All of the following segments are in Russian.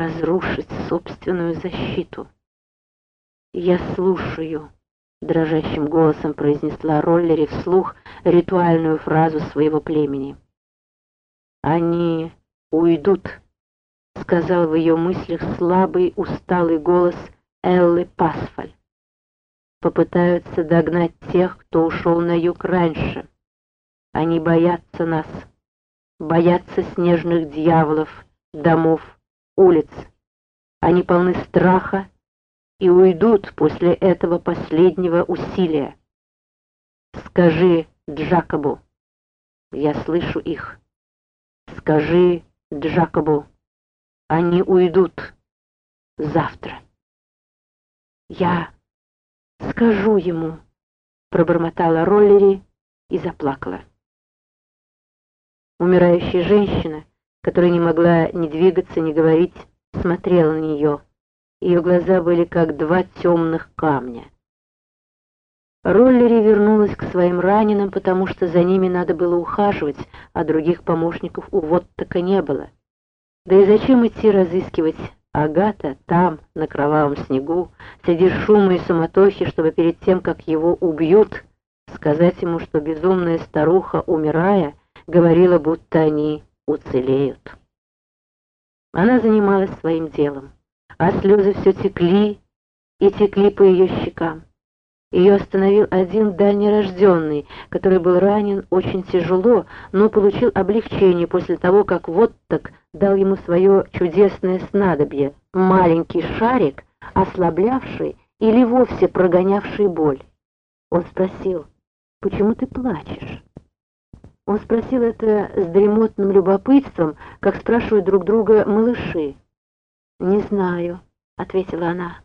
разрушить собственную защиту. «Я слушаю», — дрожащим голосом произнесла Роллери вслух ритуальную фразу своего племени. «Они уйдут», — сказал в ее мыслях слабый, усталый голос Эллы Пасфаль. «Попытаются догнать тех, кто ушел на юг раньше. Они боятся нас, боятся снежных дьяволов, домов, улиц. Они полны страха и уйдут после этого последнего усилия. Скажи Джакобу, я слышу их. Скажи Джакобу, они уйдут завтра. Я скажу ему, пробормотала Роллери и заплакала. Умирающая женщина, которая не могла ни двигаться, ни говорить, смотрела на нее. Ее глаза были как два темных камня. Роллери вернулась к своим раненым, потому что за ними надо было ухаживать, а других помощников у Воттака не было. Да и зачем идти разыскивать Агата там, на кровавом снегу, среди шума и суматохи, чтобы перед тем, как его убьют, сказать ему, что безумная старуха, умирая, говорила, будто они уцелеют. Она занималась своим делом а слезы все текли и текли по ее щекам. Ее остановил один дальнерожденный, который был ранен очень тяжело, но получил облегчение после того, как вот так дал ему свое чудесное снадобье, маленький шарик, ослаблявший или вовсе прогонявший боль. Он спросил, «Почему ты плачешь?» Он спросил это с дремотным любопытством, как спрашивают друг друга малыши. «Не знаю», — ответила она.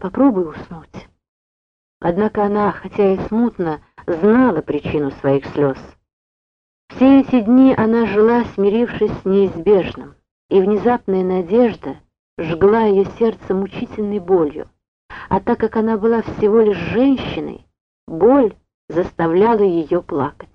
«Попробуй уснуть». Однако она, хотя и смутно, знала причину своих слез. Все эти дни она жила, смирившись с неизбежным, и внезапная надежда жгла ее сердце мучительной болью. А так как она была всего лишь женщиной, боль заставляла ее плакать.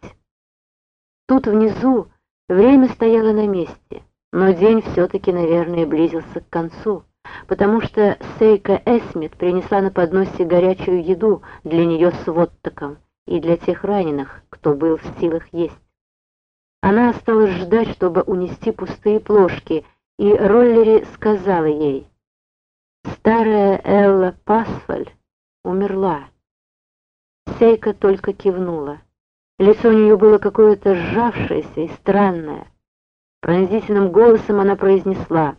Тут внизу время стояло на месте — но день все-таки, наверное, близился к концу, потому что Сейка Эсмит принесла на подносе горячую еду для нее с Воттаком и для тех раненых, кто был в силах есть. Она осталась ждать, чтобы унести пустые плошки, и Роллери сказала ей, «Старая Элла Пасфаль умерла». Сейка только кивнула. Лицо у нее было какое-то сжавшееся и странное. Пронзительным голосом она произнесла.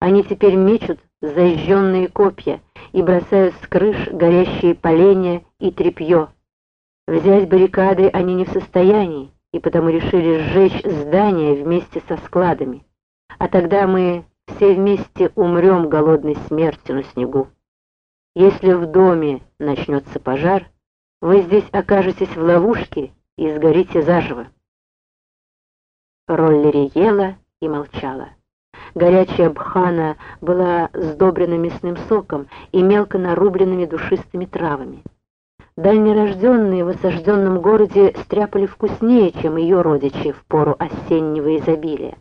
Они теперь мечут зажженные копья и бросают с крыш горящие поленья и тряпье. Взять баррикады они не в состоянии, и потому решили сжечь здание вместе со складами. А тогда мы все вместе умрем голодной смертью на снегу. Если в доме начнется пожар, вы здесь окажетесь в ловушке и сгорите заживо. Роллери ела и молчала. Горячая бхана была сдобрена мясным соком и мелко нарубленными душистыми травами. Дальнерожденные в осажденном городе стряпали вкуснее, чем ее родичи в пору осеннего изобилия.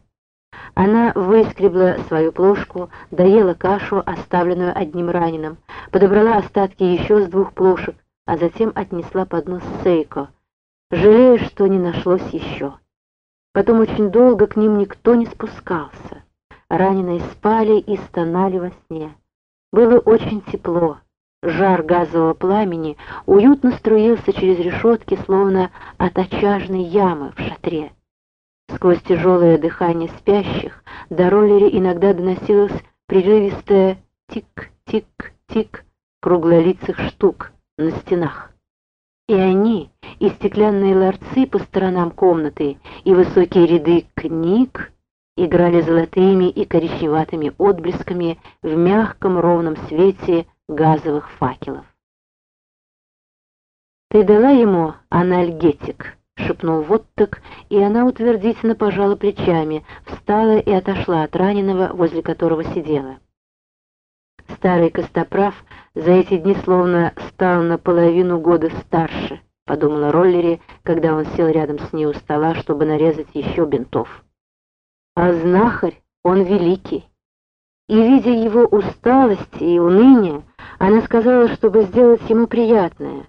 Она выскребла свою плошку, доела кашу, оставленную одним раненым, подобрала остатки еще с двух плошек, а затем отнесла поднос Сейко, жалея, что не нашлось еще. Потом очень долго к ним никто не спускался. Раненые спали и стонали во сне. Было очень тепло. Жар газового пламени уютно струился через решетки, словно от очажной ямы в шатре. Сквозь тяжелое дыхание спящих до Ролери иногда доносилось прерывистое тик-тик-тик круглолицых штук на стенах. И они, и стеклянные ларцы по сторонам комнаты, и высокие ряды книг играли золотыми и коричневатыми отблесками в мягком ровном свете газовых факелов. «Ты дала ему анальгетик?» — шепнул Воттек, и она утвердительно пожала плечами, встала и отошла от раненого, возле которого сидела. Старый Костоправ за эти дни словно стал наполовину года старше, подумала Роллери, когда он сел рядом с ней у стола, чтобы нарезать еще бинтов. А знахарь, он великий. И, видя его усталость и уныние, она сказала, чтобы сделать ему приятное.